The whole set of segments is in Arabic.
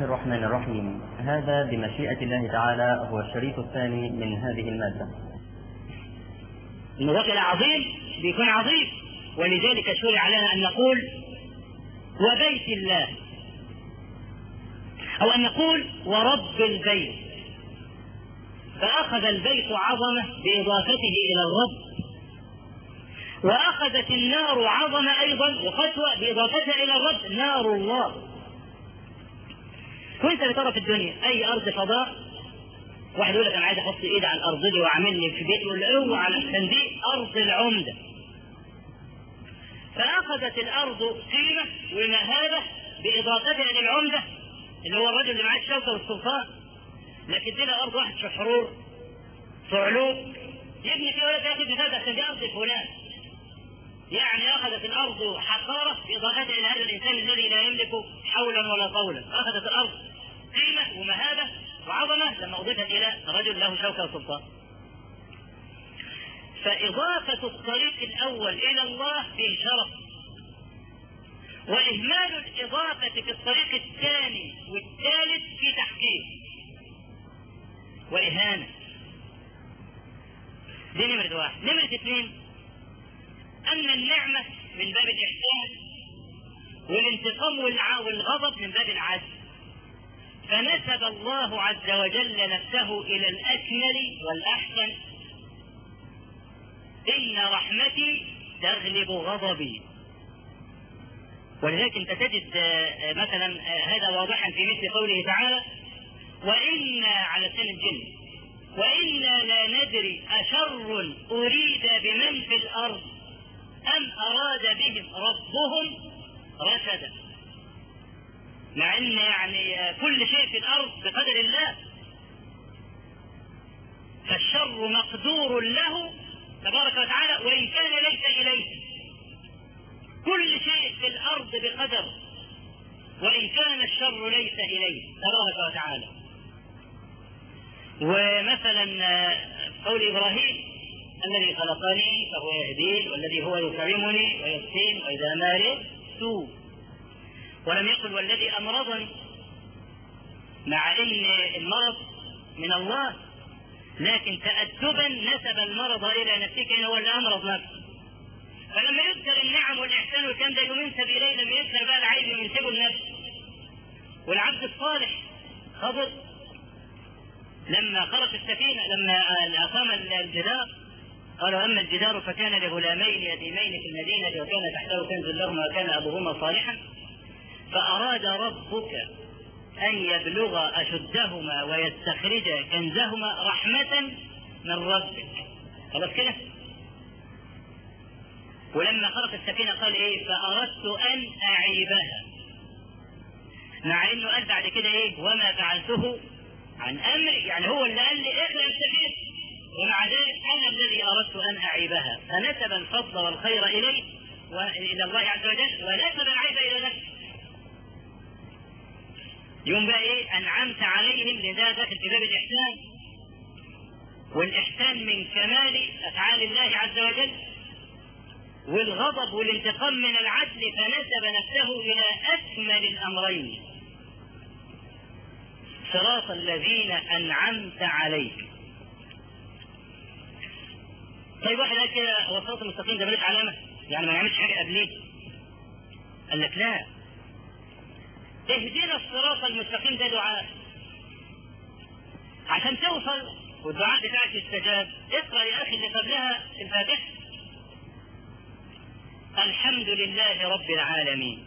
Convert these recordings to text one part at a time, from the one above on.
الرحمن الرحيم. هذا بمشيئة الله تعالى هو الشريط الثاني من هذه المادة. المضاف عظيم بيكون عظيم ولذلك شرع لنا أن نقول وبيت الله. أو أن نقول ورب البيت. فأخذ البيت عظمة بإضافته إلى الرب. وأخذت النار عظمة أيضا وقسوة بإضافتها إلى الرب نار الله. وانت اللي ترى في الدنيا. أي أرض فضاء. واحد يقول لك أنا عايز أحط إيدي على الأرض دي وأعمل لي في بيت يقول اوعى على دي أرض العمدة. فأخذت الأرض قيمه ومهابة بإضافتها للعمدة اللي هو الرجل اللي معاه الشوكة والسلطان. لكن دي أرض واحد في حرور في علوم. يبني فيها ولا ياخذ بهذا عشان دي أرض فلان. يعني أخذت الأرض حقارة باضافتها إلى هذا الإنسان الذي لا يملك حولا ولا طولا. أخذت الأرض. قيمة ومهابة وعظمة لما أضيفت إلى رجل له شوكة وسلطان. فإضافة الطريق الأول إلى الله فيه شرف. وإهمال الإضافة في الطريق الثاني والثالث في تحقيق. وإهانة. دي نمرة واحد. نمرة اثنين أن النعمة من باب الإحسان والانتقام والغضب من باب العدل. فنسب الله عز وجل نفسه إلى الأكمل والأحسن. إن رحمتي تغلب غضبي. ولذلك أنت تجد آه، مثلا آه، هذا واضحا في مثل قوله تعالى وإنا على سن الجن وإنا لا ندري أشر أريد بمن في الأرض أم أراد بهم ربهم رشدا. مع إن يعني كل شيء في الأرض بقدر الله. فالشر مقدور له تبارك وتعالى وإن كان ليس إليه. كل شيء في الأرض بقدر وإن كان الشر ليس إليه تبارك وتعالى. ومثلا قول إبراهيم الذي خلقني فهو يهدين والذي هو يكرمني ويسقين وإذا مارد سوء. ولم يقل والذي أمرضني مع أن المرض من الله لكن تأدبا نسب المرض إلى نفسه كأنه هو اللي أمرض نفسه. فلما يذكر النعم والإحسان والكلام ده يوم ينسب إليه لما يذكر بقى العيب ينسبه لنفسه. والعبد الصالح خضر لما خرج السفينة لما أقام الجدار قال أما الجدار فكان لغلامين يتيمين في المدينة وكان تحته كنز لهما وكان أبوهما صالحا. فأراد ربك أن يبلغ أشدهما ويستخرج كنزهما رحمة من ربك. خلاص كده؟ ولما خرق السفينة قال إيه؟ فأردت أن أعيبها. مع إنه قال بعد كده إيه؟ وما فعلته عن أمري. يعني هو اللي قال لي اخلع السفينة. ومع ذلك أنا الذي أردت أن أعيبها. فنسب الفضل والخير إليه وإلى الله عز وجل ونسب العيب إلى نفسه. يوم بقى إيه؟ أنعمت عليهم لذا داخل في باب الإحسان. والإحسان من كمال أفعال الله عز وجل والغضب والانتقام من العدل فنسب نفسه إلى أكمل الأمرين. صراط الذين أنعمت عليهم. طيب واحد قال كده هو الصراط المستقيم ده ملوش علامة. يعني ما يعملش حاجة قبليه. قال لك لا. اهدنا الصراط المستقيم ده دعاء. عشان توصل والدعاء بتاعك يستجاب. اقرأ يا أخي اللي قبلها الفاتحة. الحمد لله رب العالمين.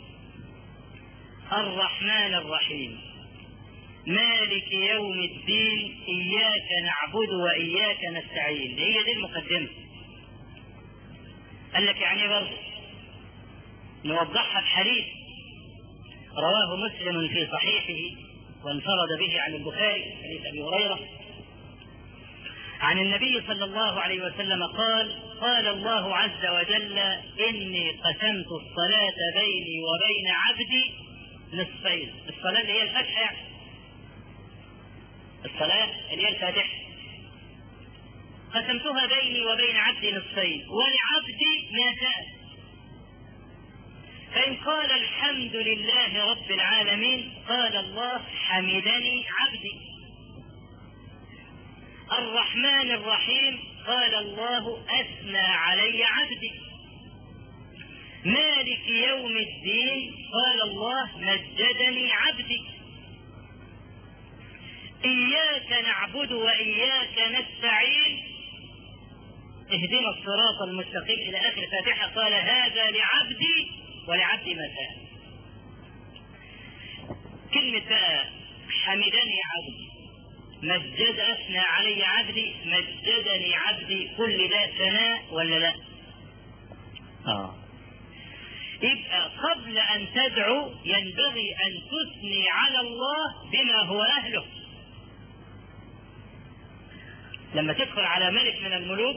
الرحمن الرحيم. مالك يوم الدين. إياك نعبد وإياك نستعين. هي دي المقدمة. قال لك يعني برضه نوضحها بحديث. رواه مسلم في صحيحه وانفرد به عن البخاري حديث أبي هريرة. عن النبي صلى الله عليه وسلم قال قال الله عز وجل إني قسمت الصلاة بيني وبين عبدي نصفين. الصلاة اللي هي الفتحه يعني. الصلاة اللي هي الفاتحة. قسمتها بيني وبين عبدي نصفين ولعبدي ما شاء فإن قال الحمد لله رب العالمين قال الله حمدني عبدي. الرحمن الرحيم قال الله أثنى علي عبدي. مالك يوم الدين قال الله مجدني عبدي. إياك نعبد وإياك نستعين. اهدنا الصراط المستقيم إلى آخر الفاتحة قال هذا لعبدي. ولعبدي ما سأل كلمة بقى حمدني عبدي. مجد أثنى علي عبدي مجدني عبدي كل ده ثناء ولا لا؟ آه. يبقى قبل أن تدعو ينبغي أن تثني على الله بما هو أهله. لما تدخل على ملك من الملوك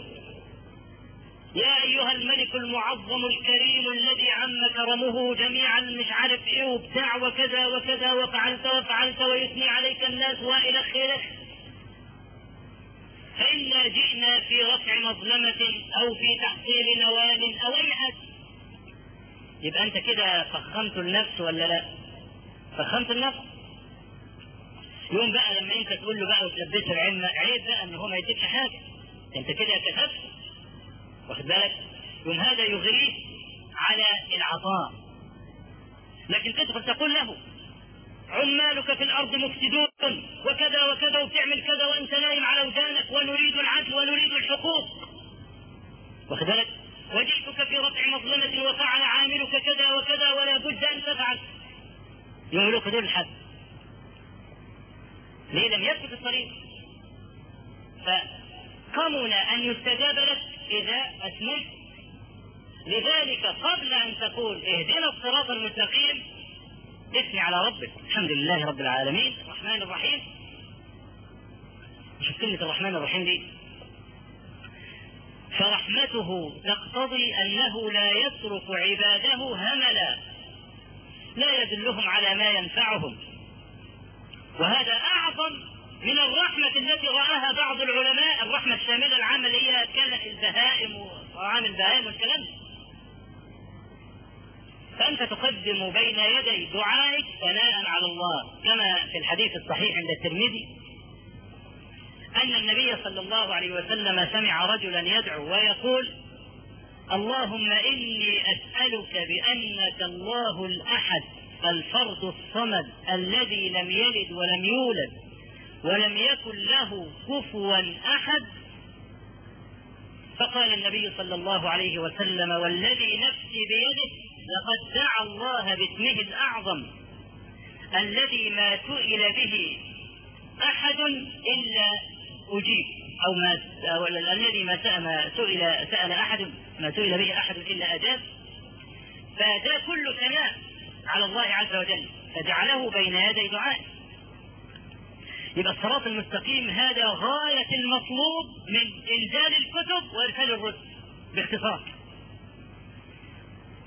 يا أيها الملك المعظم الكريم الذي عم كرمه جميعا مش عارف إيه وبتاع وكذا وكذا وفعلت وفعلت ويثني عليك الناس وإلى آخره. فإنا جئنا في رفع مظلمة أو في تحصيل نوال أو أي حاجة. يبقى أنت كده فخمت النفس ولا لا؟ فخمت النفس؟ يوم بقى لما أنت تقول له بقى وتلبسه العلم عيب بقى إن هو ما يديكش حاجة. أنت كده كسبت. واخد بالك؟ يوم هذا يغريه على العطاء. لكن تدخل تقول له؟ عمالك في الأرض مفسدون وكذا وكذا وبتعمل كذا وأنت نايم على ودانك ونريد العدل ونريد الحقوق. واخد بالك؟ وجئتك في رفع مظلمة وفعل عاملك كذا وكذا ولا بد أن تفعل. يقول لك دول الحد ليه لم يثبت الطريق؟ فقمن أن يستجاب لك إذا اثنيت لذلك قبل أن تقول اهدنا الصراط المستقيم اثني على ربك. الحمد لله رب العالمين. الرحمن الرحيم. شوف كلمة الرحمن الرحيم دي. فرحمته تقتضي أنه لا يترك عباده هملا. لا يدلهم على ما ينفعهم. وهذا أعظم من الرحمة التي رآها بعض العلماء الرحمة الشاملة العامة اللي هي كانت البهائم وطعام البهائم والكلام فأنت تقدم بين يدي دعائك ثناء على الله. كما في الحديث الصحيح عند الترمذي أن النبي صلى الله عليه وسلم سمع رجلا يدعو ويقول اللهم إني أسألك بأنك الله الأحد الفرد الصمد الذي لم يلد ولم يولد. ولم يكن له كفوا أحد. فقال النبي صلى الله عليه وسلم والذي نفسي بيده لقد دعا الله باسمه الأعظم الذي ما سئل به أحد إلا أجيب أو ما أو الذي ما سئل سأل احد ما سئل به أحد إلا أجاب. فده كل ثناء على الله عز وجل فجعله بين يدي دعائه يبقى الصراط المستقيم هذا غاية المطلوب من إنزال الكتب وإرسال الرسل باختصار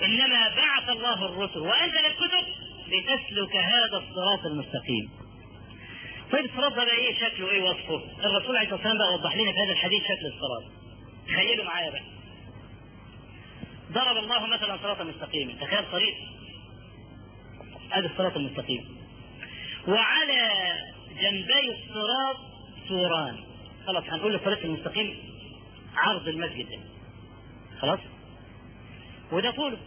إنما بعث الله الرسل وأنزل الكتب لتسلك هذا الصراط المستقيم طيب الصراط ده إيه شكله إيه وصفه؟ الرسول عليه الصلاة والسلام بقى وضح لنا في هذا الحديث شكل الصراط. تخيلوا معايا بقى. ضرب الله مثلا صراطا مستقيما، تخيل طريق هذا الصراط المستقيم. وعلى جنبي الصراط سوران. خلاص هنقول الطريق المستقيم عرض المسجد. ده خلاص؟ وده طوله.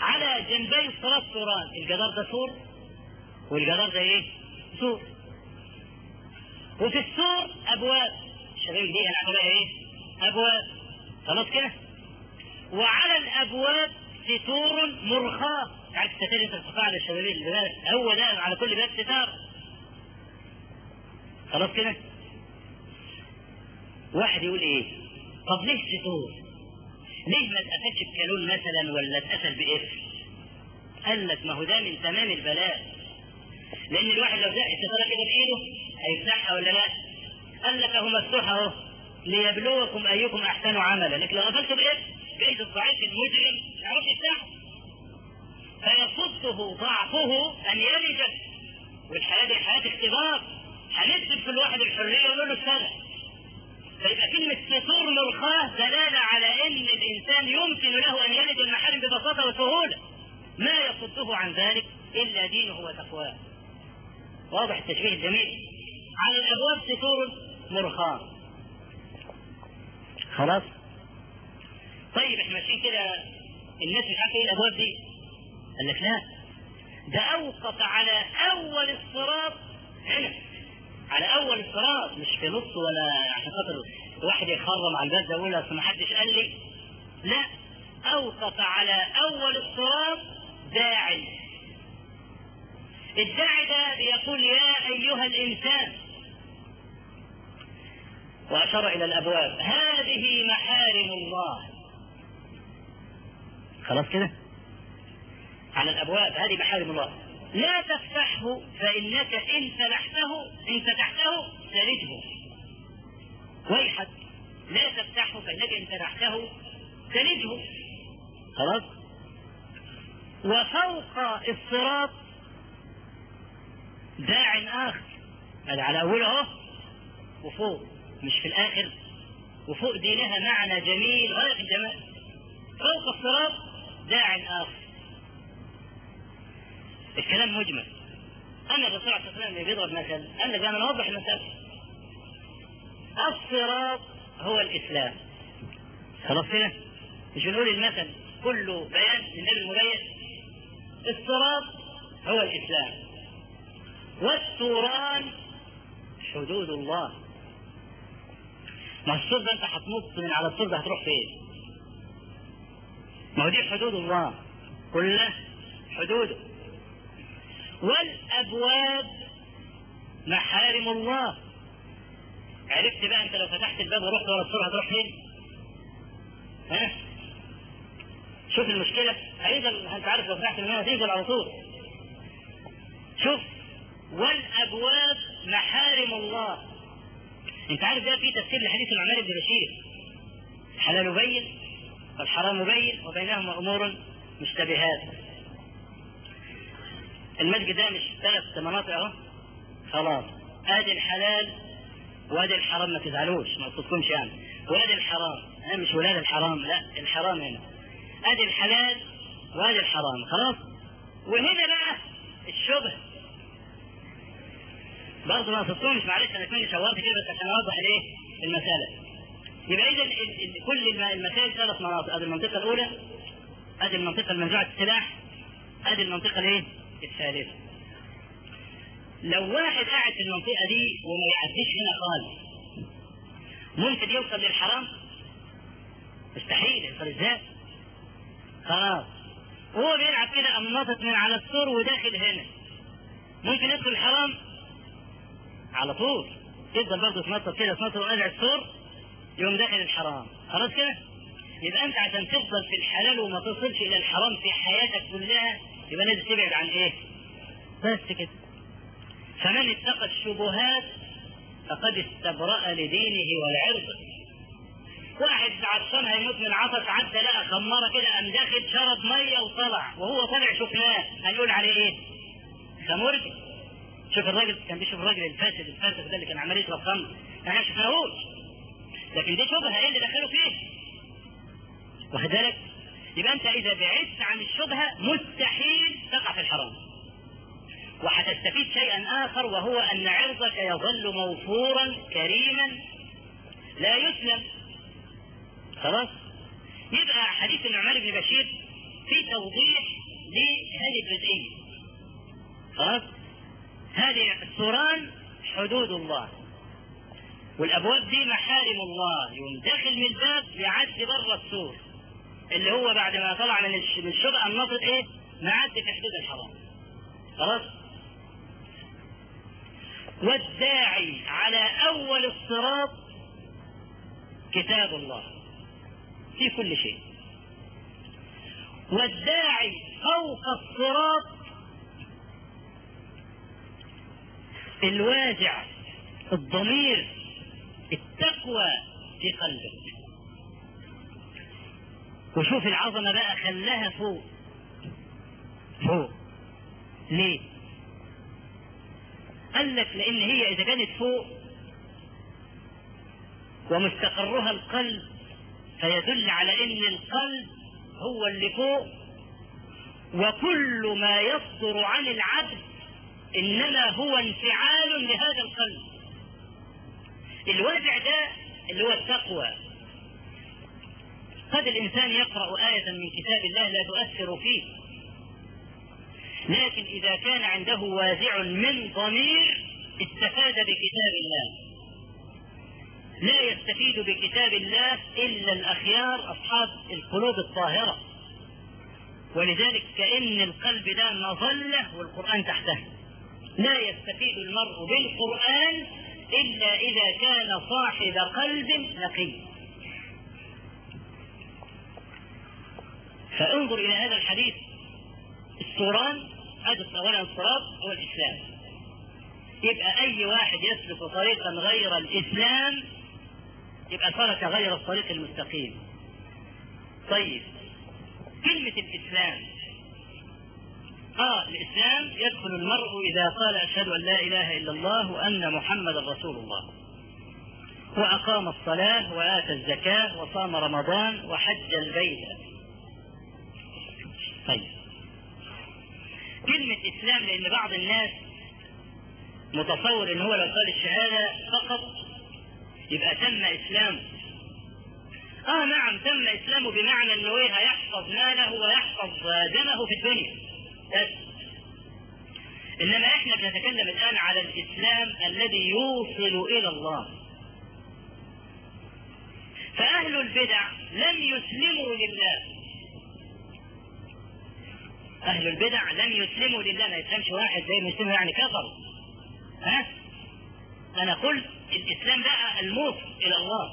على جنبي الصراط سوران. الجدار ده سور؟ والجدار ده إيه؟ سور. وفي السور أبواب. الشباب دي هنعمل إيه؟ أبواب. خلاص كده؟ وعلى الأبواب ستور مرخاة. عارف الستار انت بتحطها على الشبابيك هو ده على كل باب ستار. خلاص كده؟ واحد يقول إيه؟ طب ليه ستور ليه ما اتقفلش بكالون مثلا ولا اتقفل بقفل قال لك ما هو ده من تمام البلاء. لأن الواحد لو زق الستاره كده بإيده هيفتحها ولا لأ؟ قال لك أهو مفتوح أهو. ليبلوكم أيكم أحسن عملا. لكن لو قفلت بقفل بايد الضعيف المجرم مش هيعرف يفتحه فيصده ضعفه أن يلج. والحياة دي حياة اختبار. هنكتب في الواحد الحرية ونقول له اشتغل فيبقى كلمة ستور مرخاة دلالة على أن الإنسان يمكن له أن يلد المحارم ببساطة وسهولة. ما يصده عن ذلك إلا دينه وتقواه. واضح التشبيه الجميل. على الأبواب ستور مرخاة. خلاص؟ طيب إحنا ماشيين كده. الناس مش عارفة إيه الأبواب دي. قال لك لا. ده أوقف على أول الصراط هنا. على أول الصراط مش في نص ولا عشان خاطر واحد يخرم على الباب ده يقول اصل ما حدش قال لي؟ لا. أوقف على أول الصراط داعي. الداعي ده بيقول يا أيها الإنسان وأشار إلى الأبواب هذه محارم الله. خلاص كده؟ على الأبواب هذه محارم الله. لا تفتحه فإنك إن فتحته إن فتحته تلده. ويحك لا تفتحه فإنك إن فتحته تلده. خلاص؟ وفوق الصراط داع هذا على أوله أهو. وفوق مش في الآخر. وفوق دي لها معنى جميل في الجمال. فوق الصراط داع آخر. الكلام مجمل. اما الرسول عليه الصلاه والسلام بيضرب مثل قال لك أنا نوضح المثل. الصراط هو الإسلام. خلاص كده؟ مش بنقول المثل كله بيان للنبي المبين؟ الصراط هو الإسلام. والسوران حدود الله. ما السور ده أنت هتنط من على السور ده هتروح فين؟ ما هو دي حدود الله. كلها حدوده والأبواب محارم الله. عرفت بقى أنت لو فتحت الباب ورحت ورا السور هتروح فين؟ ها؟ شوف المشكلة. هينزل أنت عارف لو فتحت الماء هتنزل على طول. شوف. والأبواب محارم الله. أنت عارف ده في تفسير لحديث النعمان بن بشير. الحلال بين والحرام بين وبينهما أمور مشتبهات. المسجد ده مش ثلاث مناطق أهو. خلاص. أدي الحلال وأدي الحرام ما تزعلوش ما تصدقوش يعني. وأدي الحرام. أنا مش ولاد الحرام لا الحرام هنا. أدي الحلال وأدي الحرام خلاص؟ وهنا بقى الشبه. برضه ما تصدقوش معلش أنا كنت شورت كده بس عشان أوضح الإيه؟ المسألة. يبقى اذا كل المسائل ثلاث مناطق. أدي المنطقة الأولى أدي المنطقة المنزوعه السلاح أدي المنطقة الإيه؟ الثالثه لو واحد قاعد في المنطقة دي وما يعديش هنا خالص ممكن يوصل للحرام؟ مستحيل يوصل إزاي؟ خلاص. وهو بيلعب كده ناطط من على السور وداخل هنا. ممكن يدخل الحرام؟ على طول. تفضل برضه تنطط كده تنطط وقلع السور يقوم داخل الحرام. خلاص كده؟ يبقى أنت عشان تفضل في الحلال وما تصلش إلى الحرام في حياتك كلها يبقى لازم تبعد عن إيه؟ بس كده. فمن اتقى الشبهات فقد استبرأ لدينه والعرض. واحد عطشان هيموت من عطش عدى لقى خمارة كده قام داخل شرب مية وطلع وهو طلع شفناه. هنقول عليه إيه؟ خمرجي شوف الراجل كان بيشوف الراجل الفاسد الفاسد ده اللي كان عمال يشرب خمر إحنا ما شفناهوش. لكن دي شبهة إيه اللي دخله فيه؟ واخد بالك؟ يبقى أنت إذا بعدت عن الشبهة مستحيل تقع في الحرام. وهتستفيد شيئا آخر وهو أن عرضك يظل موفورا كريما لا يسلم. خلاص؟ يبقى حديث النعمان بن بشير في توضيح لهذه الجزئية. خلاص؟ هذه السوران حدود الله. والأبواب دي محارم الله. داخل من الباب يعدي بره السور اللي هو بعد ما طلع من من الشبهه إيه؟ معدي في حدود الحرام. خلاص؟ والداعي على أول الصراط كتاب الله. في كل شيء. والداعي فوق الصراط الواجع الضمير التقوى في قلبك وشوف العظمة بقى خلاها فوق. فوق. ليه؟ قال لك لأن هي إذا كانت فوق ومستقرها القلب فيدل على إن القلب هو اللي فوق. وكل ما يصدر عن العبد إنما هو انفعال لهذا القلب. الوازع ده اللي هو التقوى. قد الإنسان يقرأ آية من كتاب الله لا تؤثر فيه. لكن إذا كان عنده وازع من ضمير استفاد بكتاب الله. لا يستفيد بكتاب الله إلا الأخيار أصحاب القلوب الطاهرة. ولذلك كأن القلب ده مظلة والقرآن تحته. لا يستفيد المرء بالقرآن إلا إذا كان صاحب قلب نقي. فانظر إلى هذا الحديث. السوران هذا اولا الصراط هو الإسلام. يبقى أي واحد يسلك طريقا غير الإسلام يبقى سلك غير الطريق المستقيم. طيب كلمة الإسلام. آه الإسلام يدخل المرء إذا قال أشهد أن لا إله إلا الله وأن محمدا رسول الله. وأقام الصلاة وآتى الزكاة وصام رمضان وحج البيت. طيب. كلمة إسلام لأن بعض الناس متصور إن هو لو قال الشهادة فقط يبقى تم إسلامه. آه نعم تم إسلامه بمعنى انه إيه هيحفظ ماله ويحفظ دمه في الدنيا. بس. إنما إحنا بنتكلم الآن على الإسلام الذي يوصل إلى الله. فأهل البدع لم يسلموا لله. أهل البدع لم يسلموا لله ما يسلمش واحد زي المسلم يعني كفر ها؟ أنا قلت الإسلام بقى الموصل إلى الله.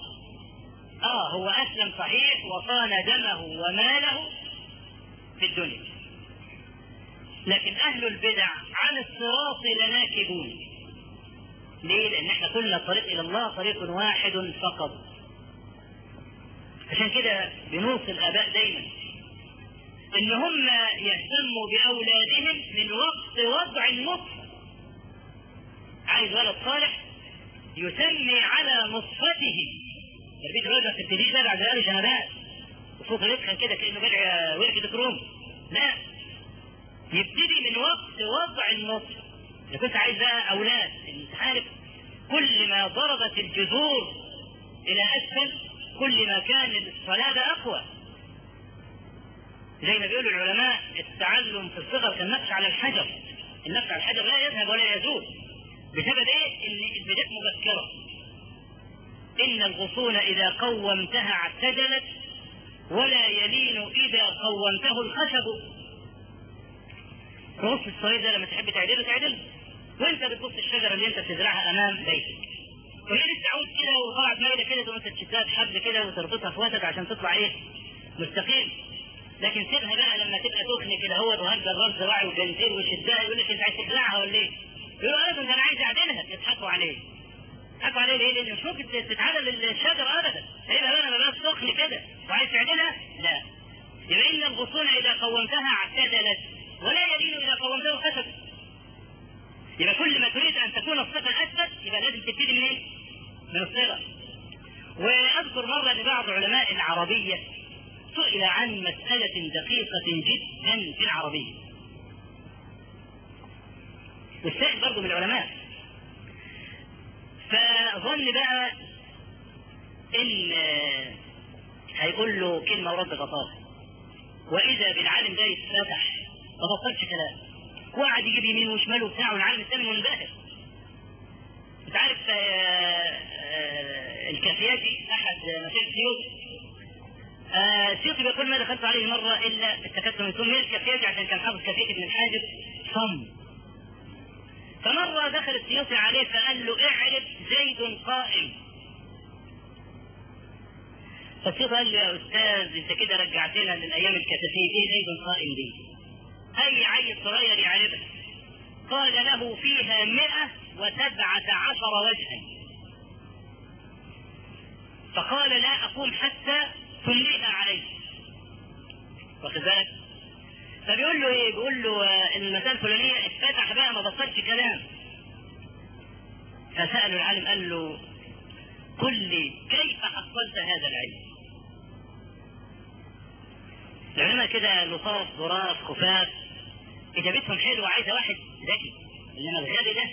آه هو أسلم صحيح وصان دمه وماله في الدنيا. لكن أهل البدع عن الصراط لناكبون. ليه؟ لأن إحنا قلنا الطريق إلى الله طريق واحد فقط. عشان كده بنوصي الآباء دايما. ان هم يهتموا بأولادهم من وقت وضع النطفه عايز ولد صالح يسمي على نطفته تربيه الولد في التدريس ده بعد ذلك جنبات وصوته يدخن كده كأنه بلع ورقه كروم لا. يبتدي من وقت وضع النطفه إذا كنت عايز بقى أولاد أنت عارف كل ما ضربت الجذور إلى أسفل كل ما كان الصلابه أقوى. زي ما بيقولوا العلماء التعلم في الصغر كالنقش على الحجر. النقش على الحجر لا يذهب ولا يزول. بسبب إيه؟ إن البداية مبكرة. إن الغصون إذا قومتها اعتدلت ولا يلين إذا قومته الخشب. رص الصغير ده لما تحب تعدله تعدله. وأنت بتبص الشجرة اللي أنت بتزرعها أمام بيتك. وهي لسه عود كده وطلعت مايلة كده تقوم تشتات حبل كده وتربطها في وسط عشان تطلع إيه؟ مستقيم. لكن سيبها بقى لما تبقى تخني كده هو وهجر راس زراعي وجنتين وشدها يقول لك انت عايز تخلعها ولا إيه؟ يقولوا ابدا ده أنا عايز اعدلها يضحكوا عليه يضحكوا عليه ليه؟ لأن مش ممكن تتعدل الشجر ابدا هيبقى بقى أنا بس سخن كده وعايز تعدلها؟ لا يبقى إن الغصون إذا قومتها اعتدلت ولا يلين إذا قومته خشب يبقى كل ما تريد أن تكون الصفه أثبت يبقى لازم تبتدي من إيه؟ من الصغر وأذكر مرة لبعض علماء العربية سئل عن مسألة دقيقة جدا في العربية. والسائل برضه من العلماء. فظن بقى إن هيقول له كلمة ورد غطاها وإذا بالعالم ده يتفتح ما بطلش كلام. وقعد يجيب يمين وشمال وبتاع والعالم الثاني منبهر. أنت عارف الكافياتي أحد مشايخ السيوط السيوطي بيقول ما دخلت عليه مرة إلا اتخذت من ثم الكافياتي عشان كان حافظ كافية ابن الحاجب صم. فمرة دخل السيوطي عليه فقال له اعرف زيد قائم. فالسيوطي قال له يا أستاذ أنت كده رجعتنا للأيام الكتاتيب إيه زيد قائم دي؟ أي عيل صغير يعرفها قال له فيها مئة وسبعة عشر وجها. فقال لا اقوم حتى تمليها عليه. واخد بالك؟ فبيقول له إيه؟ بيقول له المسألة الفلانية اتفتح بقى ما بطلش كلام. فسأله العالم قال له قل لي كيف حصلت هذا العلم؟ العلماء كده لطاف ظراف خفاف إجابتهم حلوة عايزة واحد ذكي. إنما الغبي ده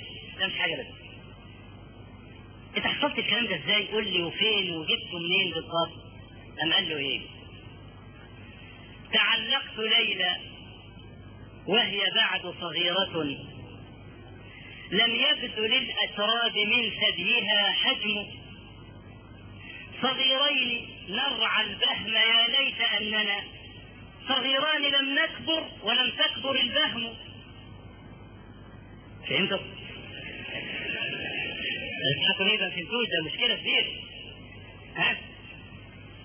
ده مش حاجة بس. أنت حصلت الكلام ده إزاي؟ قول لي وفين؟ وجبته منين بالظبط؟ قام قال له إيه؟ تعلقت ليلى وهي بعد صغيرة لم يبدو للأتراب من ثديها حجم. صغيرين نرعى البهم يا ليت أننا. صغيران لم نكبر ولم تكبر البهم. فهمتوا؟ تضحكوا ليه فهمتوش ده مشكلة كبيرة. ها؟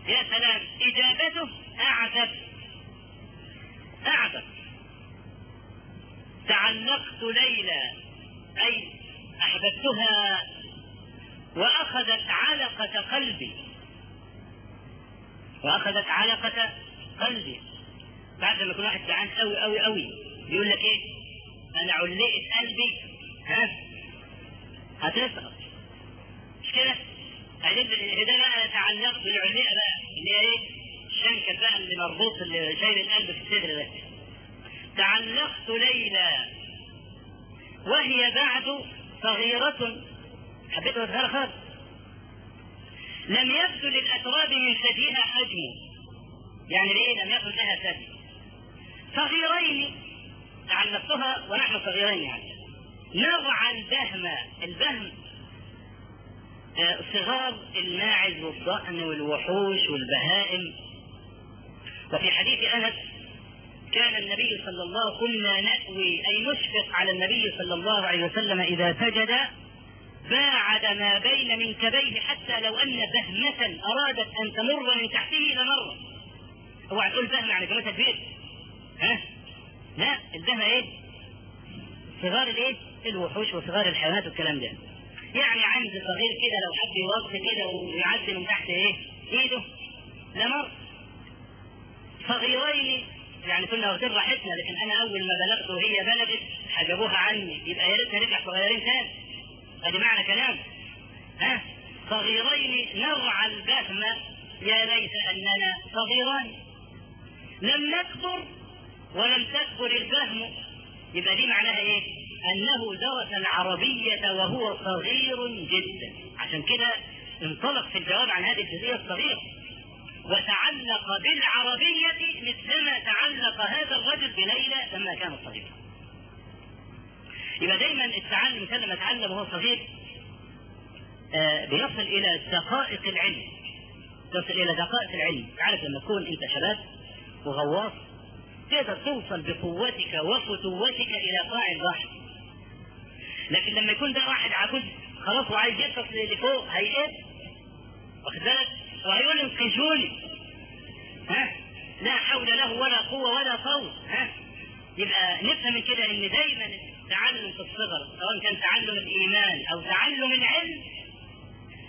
يا سلام إجابته أعجب. أعجب. تعلقت ليلى أي أحببتها وأخذت علقة قلبي. وأخذت علقة قلبي. بعد ما يكون واحد جعان قوي قوي قوي بيقول لك إيه؟ أنا علقت قلبي. ها؟ هتسقط. مش كده؟ بعدين ده بقى تعلقت بالعلقة بقى. إيه؟ الشنكه بقى اللي مربوط اللي شايل القلب في الصدر ده. تعلقت ليلى وهي بعد صغيرة. حبيت أظهر خالص لم يبدو للأتراب من ثديها حجم. يعني ليه لم يكن لها ثدي صغيرين. تعلقتها ونحن صغيرين يعني. نرعى البهم البهم صغار الماعز والضأن والوحوش والبهائم. وفي حديث أنس كان النبي صلى الله كنا نأوي أي نشفق على النبي صلى الله عليه وسلم إذا سجد باعد ما بين منكبيه حتى لو أن بهمة أرادت أن تمر من تحته لمر اوعى تقول بهم يعني كلمتها كبير ها؟ لا البهمة إيه؟ صغار الإيه؟ الوحوش وصغار الحيوانات والكلام ده. يعني عند صغير كده لو حب يوطي كده ويعدي من تحت إيه؟ إيده. لمر صغيرين يعني كنا واخدين راحتنا لكن أنا أول ما بلغت وهي بلغت حجبوها عني. يبقى يا ريتنا نرجع صغيرين تاني. أدي معنى كلام. ها؟ صغيرين نرعى البهم يا ليت أننا صغيران. لم نكبر ولم تكبر البهم. يبقى دي معناها إيه؟ أنه درس العربية وهو صغير جدا عشان كده انطلق في الجواب عن هذه الجزئية الصغيرة وتعلق بالعربية مثلما تعلق هذا الرجل بليلى لما كان صغيرا. يبقى دايما التعلم الانسان لما يتعلم وهو صغير آه بيصل إلى دقائق العلم. يصل إلى دقائق العلم، عارف لما تكون أنت شباب وغواص تقدر توصل بقوتك وفتوتك إلى قاع البحر. لكن لما يكون ده واحد عجوز خلاص وعايز يرفع لفوق هيئات واخد بالك؟ وهيقول انقذوني ها لا حول له ولا قوة ولا قوه ها يبقى نفهم من كده إن دايما التعلم في الصغر سواء كان تعلم الإيمان أو تعلم العلم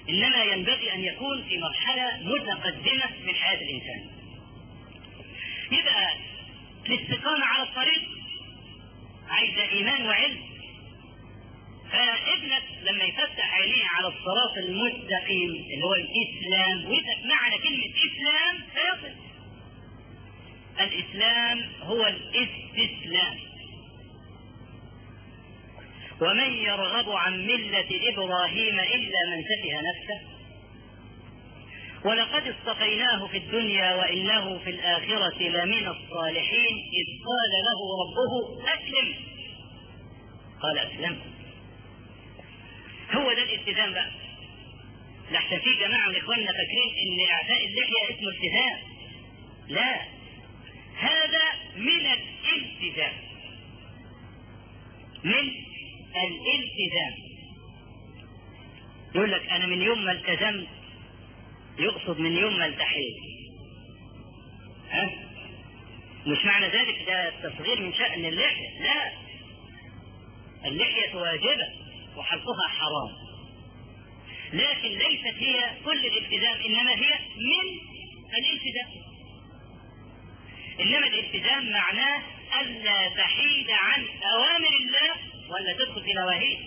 إنما ينبغي أن يكون في مرحلة متقدمة من حياة الإنسان. يبقى الاستقامة على الطريق عايزة إيمان وعلم. فابنك لما يفتح عينيه على الصراط المستقيم اللي هو الإسلام ويبقى معنى كلمة إسلام فيصل. الإسلام هو الاستسلام. ومن يرغب عن ملة إبراهيم إلا من سفه نفسه ولقد اصطفيناه في الدنيا وإنه في الآخرة لمن الصالحين إذ قال له ربه أسلم قال أسلم هو ده الالتزام بقى. لحسن في جماعة من إخواننا فاكرين إن إعفاء اللحية اسمه التزام؟ لا. هذا من الالتزام. من الالتزام. يقول لك أنا من يوم ما التزمت يقصد من يوم ما التحيت ها؟ مش معنى ذلك ده التصغير من شأن اللحية. لا. اللحية واجبة. وحلقها حرام. لكن ليست هي كل الالتزام إنما هي من الالتزام. إنما الالتزام معناه الا تحيد عن أوامر الله ولا تدخل في نواهيه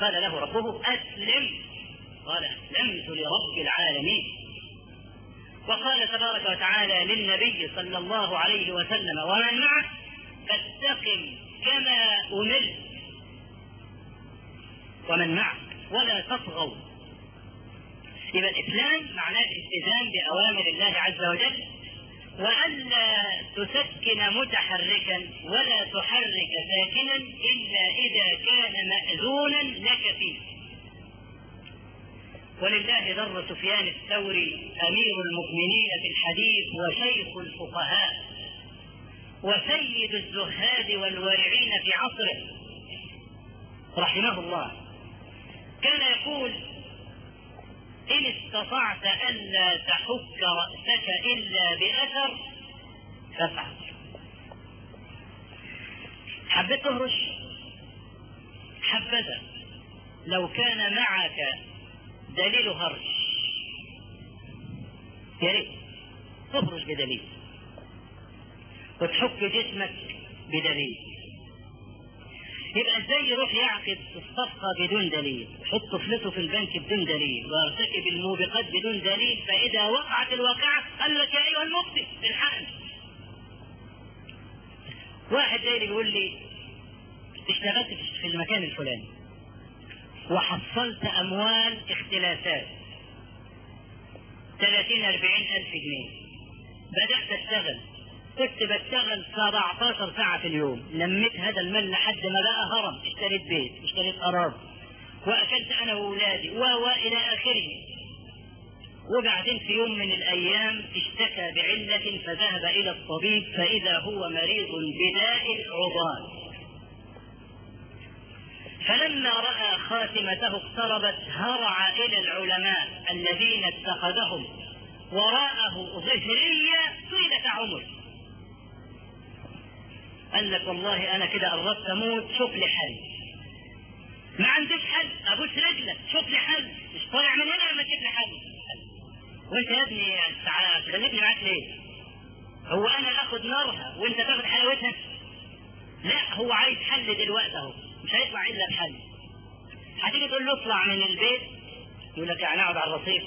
قال له ربه أسلم. قال أسلمت لرب العالمين. وقال تبارك وتعالى للنبي صلى الله عليه وسلم ومن معه فاستقم كما أمرت. ومن معك ولا تطغوا يبقى الإسلام معناه الالتزام بأوامر الله عز وجل وألا تسكن متحركا ولا تحرك ساكنا إلا إذا كان مأذونا لك فيه. ولله در سفيان الثوري أمير المؤمنين في الحديث وشيخ الفقهاء وسيد الزهاد والورعين في عصره. رحمه الله. كان يقول إن استطعت ألا تحك رأسك إلا بأثر فافعل. حبيت تهرش؟ حبذا. لو كان معك دليل هرش. يا ريت تهرش بدليل. وتحك جسمك بدليل. يبقى إزاي يروح يعقد الصفقة بدون دليل؟ يحط فلوسه في البنك بدون دليل ويرتكب الموبقات بدون دليل فإذا وقعت الواقعة قال لك يا أيها المفتي الحقني واحد جاي بيقول لي اشتغلت في المكان الفلاني وحصلت أموال اختلافات 30 40 ألف جنيه بدأت أشتغل كنت بشتغل 17 ساعة في اليوم. لميت هذا المال لحد ما بقى هرم. اشتريت بيت اشتريت أراضي وأكلت أنا وأولادي و إلى آخره. وبعدين في يوم من الأيام اشتكى بعلة فذهب إلى الطبيب فإذا هو مريض بداء العضال فلما رأى خاتمته اقتربت هرع إلى العلماء الذين اتخذهم. وراءه ظهرية طيلة عمره قال لك والله أنا كده قربت أموت شوف لي حل. ما عنديش حل أبوس رجلك شوف لي حل. مش طالع من هنا لما تجيب لي حل. وانت يا ابني تعالى تغلبني معاك ليه؟ هو أنا آخد نارها وأنت تاخد حلاوتها؟ لا هو عايز حل دلوقتي أهو مش هيطلع إلا بحل. هتيجي تقول له اطلع من البيت يقول لك يعني أقعد على الرصيف.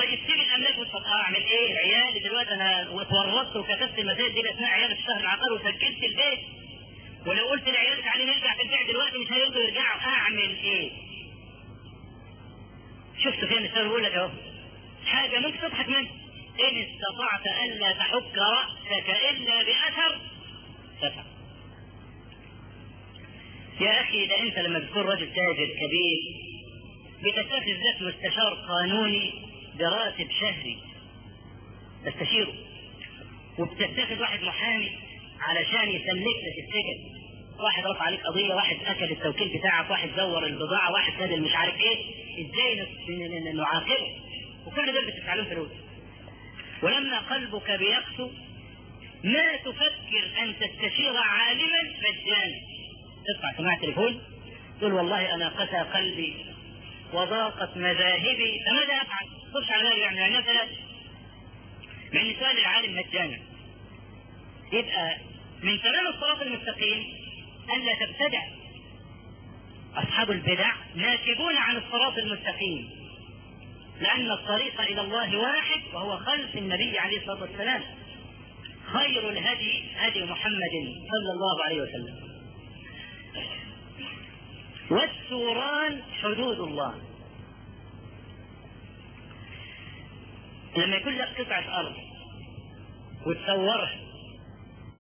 طيب سيب الاملاك وتفضل أعمل إيه؟ عيالي دلوقتي أنا اتورطت وكتبت المسائل دي لاسماء عيال الشهر العقاري وسجلت البيت. ولو قلت لعيالك تعالي نرجع في البيع دلوقتي مش هيرضوا يرجعوا. أعمل إيه؟ شفت فين مثال بيقول لك أهو. حاجة ممكن تضحك منها. إن استطعت ألا تحك رأسك إلا بأثر فافعل يا أخي ده أنت لما بتكون راجل تاجر كبير بتتخذ لك مستشار قانوني براتب شهري. تستشيره. وبتتخذ واحد محامي علشان يسلك لك السجن واحد رفع عليك قضية واحد اكل التوكيل بتاعك واحد زور البضاعة واحد خد مش عارف إيه. إزاي نعاقبه؟ وكل دول بتدفع فلوس ولما قلبك بيقسو ما تفكر أن تستشير عالما مجانا تدفع سماع تليفون تقول والله أنا قسى قلبي وضاقت مذاهبي فماذا أفعل؟ خش على يعني مثلا من سؤال العالم مجانا يبقى من تمام الصراط المستقيم الا تبتدع. أصحاب البدع ناكبون عن الصراط المستقيم لأن الطريق إلى الله واحد وهو خلف النبي عليه الصلاة والسلام. خير الهدي هدي محمد صلى الله عليه وسلم. والسوران حدود الله. لما يكون لك قطعة أرض وتصورها.